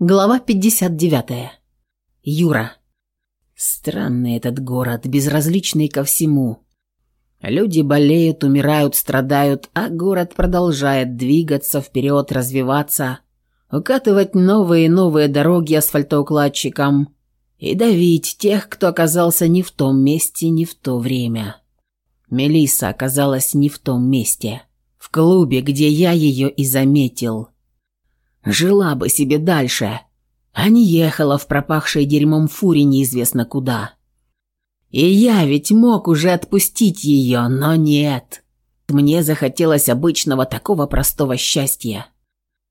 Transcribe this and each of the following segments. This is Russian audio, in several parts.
Глава 59. Юра. Странный этот город, безразличный ко всему. Люди болеют, умирают, страдают, а город продолжает двигаться вперед, развиваться, укатывать новые и новые дороги асфальтоукладчикам и давить тех, кто оказался не в том месте, не в то время. Мелиса оказалась не в том месте, в клубе, где я ее и заметил – Жила бы себе дальше, а не ехала в пропахшей дерьмом фуре неизвестно куда. И я ведь мог уже отпустить ее, но нет. Мне захотелось обычного такого простого счастья.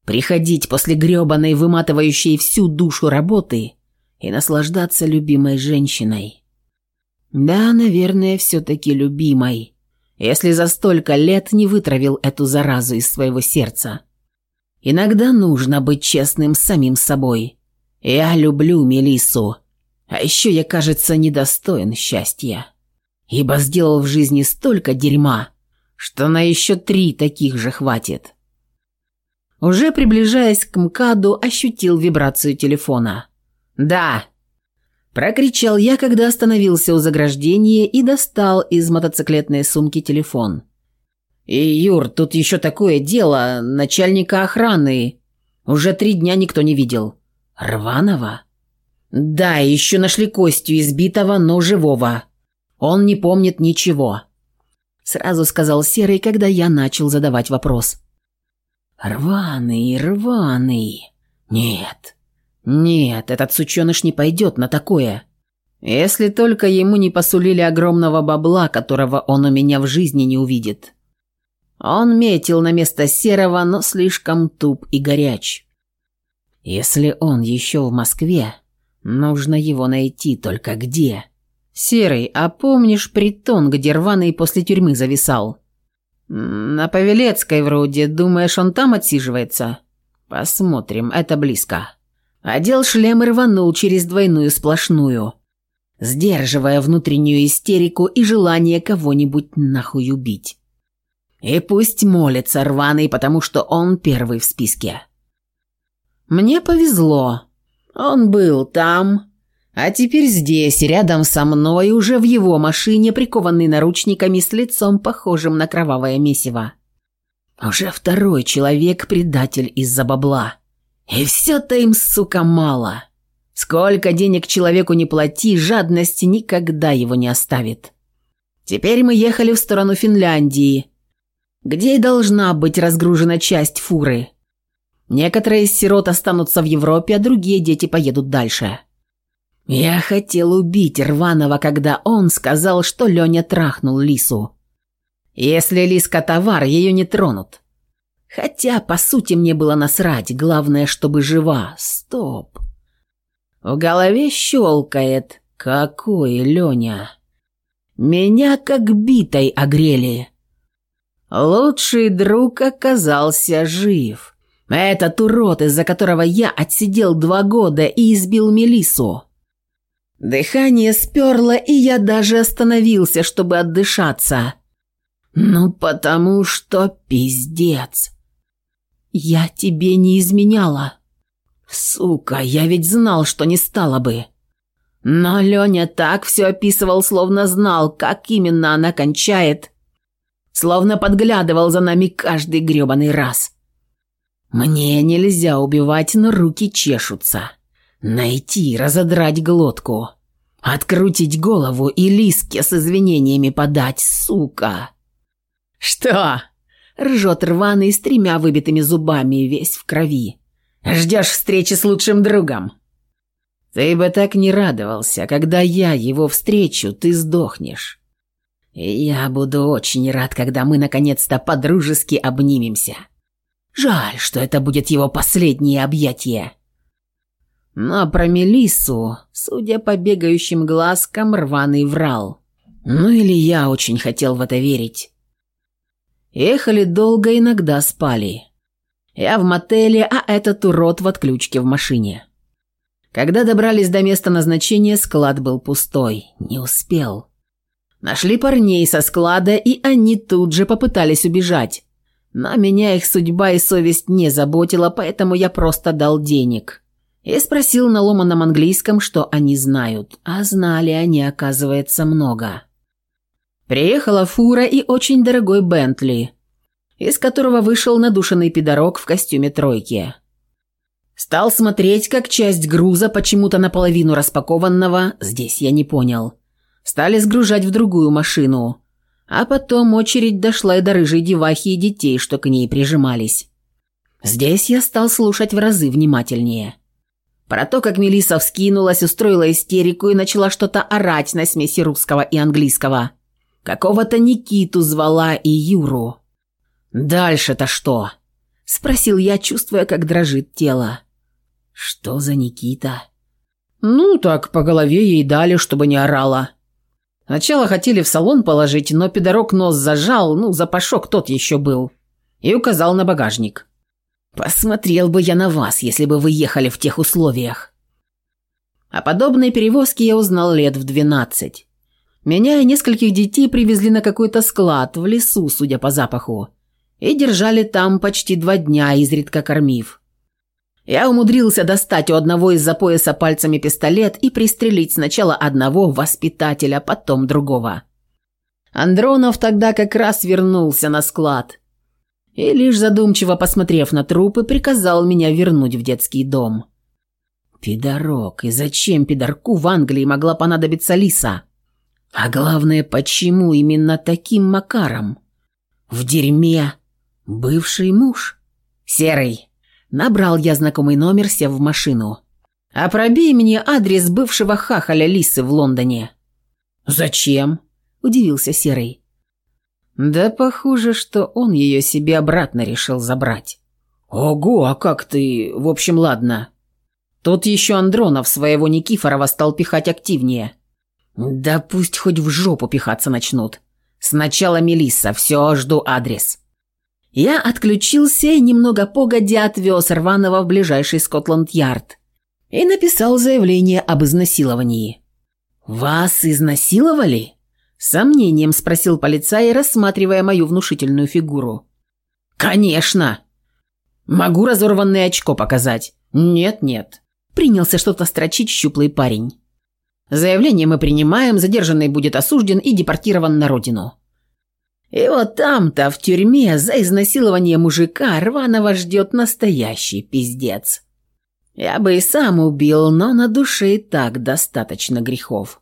Приходить после грёбаной, выматывающей всю душу работы и наслаждаться любимой женщиной. Да, наверное, все-таки любимой, если за столько лет не вытравил эту заразу из своего сердца. Иногда нужно быть честным с самим собой. Я люблю Мелиссу. А еще я, кажется, недостоин счастья. Ибо сделал в жизни столько дерьма, что на еще три таких же хватит. Уже приближаясь к МКАДу, ощутил вибрацию телефона. «Да!» Прокричал я, когда остановился у заграждения и достал из мотоциклетной сумки телефон. И, Юр, тут еще такое дело. Начальника охраны. Уже три дня никто не видел. Рванова? Да, еще нашли костью избитого, но живого. Он не помнит ничего. Сразу сказал Серый, когда я начал задавать вопрос. Рваный, рваный. Нет. Нет, этот сученыш не пойдет на такое. Если только ему не посулили огромного бабла, которого он у меня в жизни не увидит. Он метил на место Серого, но слишком туп и горяч. Если он еще в Москве, нужно его найти только где. Серый, а помнишь притон, где рваный после тюрьмы зависал? На Павелецкой вроде, думаешь, он там отсиживается? Посмотрим, это близко. Одел шлем и рванул через двойную сплошную, сдерживая внутреннюю истерику и желание кого-нибудь нахуй убить. И пусть молится рваный, потому что он первый в списке. Мне повезло. Он был там, а теперь здесь, рядом со мной, уже в его машине, прикованный наручниками с лицом, похожим на кровавое месиво. Уже второй человек – предатель из-за бабла. И все-то им, сука, мало. Сколько денег человеку не плати, жадность никогда его не оставит. Теперь мы ехали в сторону Финляндии – где и должна быть разгружена часть фуры. Некоторые из сирот останутся в Европе, а другие дети поедут дальше. Я хотел убить Рванова, когда он сказал, что Леня трахнул Лису. Если Лиска товар, ее не тронут. Хотя, по сути, мне было насрать, главное, чтобы жива. Стоп. В голове щелкает. Какой Леня? Меня как битой огрели. Лучший друг оказался жив. Этот урод, из-за которого я отсидел два года и избил Мелису. Дыхание сперло, и я даже остановился, чтобы отдышаться. Ну, потому что пиздец. Я тебе не изменяла. Сука, я ведь знал, что не стала бы. Но Леня так все описывал, словно знал, как именно она кончает – словно подглядывал за нами каждый грёбаный раз. Мне нельзя убивать, но руки чешутся. Найти, разодрать глотку. Открутить голову и лиске с извинениями подать, сука. «Что?» – ржет рваный с тремя выбитыми зубами, весь в крови. «Ждешь встречи с лучшим другом?» «Ты бы так не радовался. Когда я его встречу, ты сдохнешь. «Я а буду очень рад, когда мы наконец-то по-дружески обнимемся. Жаль, что это будет его последнее объятие». Но про Мелиссу, судя по бегающим глазкам, рваный врал. Ну или я очень хотел в это верить. Ехали долго, иногда спали. Я в мотеле, а этот урод в отключке в машине. Когда добрались до места назначения, склад был пустой. Не успел. Нашли парней со склада, и они тут же попытались убежать. Но меня их судьба и совесть не заботила, поэтому я просто дал денег. И спросил на ломаном английском, что они знают. А знали они, оказывается, много. Приехала фура и очень дорогой Бентли, из которого вышел надушенный пидорок в костюме тройки. Стал смотреть, как часть груза, почему-то наполовину распакованного, здесь я не понял – Стали сгружать в другую машину. А потом очередь дошла и до рыжей девахи и детей, что к ней прижимались. Здесь я стал слушать в разы внимательнее. Про то, как Мелисса вскинулась, устроила истерику и начала что-то орать на смеси русского и английского. Какого-то Никиту звала и Юру. «Дальше-то что?» – спросил я, чувствуя, как дрожит тело. «Что за Никита?» «Ну, так по голове ей дали, чтобы не орала», Сначала хотели в салон положить, но пидорок нос зажал, ну, запашок тот еще был. И указал на багажник. «Посмотрел бы я на вас, если бы вы ехали в тех условиях». О подобной перевозке я узнал лет в двенадцать. Меня и нескольких детей привезли на какой-то склад в лесу, судя по запаху, и держали там почти два дня, изредка кормив. Я умудрился достать у одного из-за пояса пальцами пистолет и пристрелить сначала одного воспитателя, потом другого. Андронов тогда как раз вернулся на склад. И лишь задумчиво посмотрев на трупы, приказал меня вернуть в детский дом. Пидорок, и зачем пидорку в Англии могла понадобиться лиса? А главное, почему именно таким макаром? В дерьме бывший муж. Серый, Набрал я знакомый номер, сев в машину. «А пробей мне адрес бывшего хахаля Лисы в Лондоне». «Зачем?» – удивился Серый. «Да похоже, что он ее себе обратно решил забрать». «Ого, а как ты... В общем, ладно». Тут еще Андронов своего Никифорова стал пихать активнее. «Да пусть хоть в жопу пихаться начнут. Сначала Мелисса, все, жду адрес» я отключился немного погодя отвез Рванова в ближайший Скотланд-Ярд и написал заявление об изнасиловании. «Вас изнасиловали?» – сомнением спросил полицай, рассматривая мою внушительную фигуру. «Конечно!» «Могу разорванное очко показать?» «Нет-нет», – принялся что-то строчить щуплый парень. «Заявление мы принимаем, задержанный будет осужден и депортирован на родину». И вот там-то, в тюрьме, за изнасилование мужика Рванова ждет настоящий пиздец. Я бы и сам убил, но на душе и так достаточно грехов.